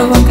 Provoca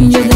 You.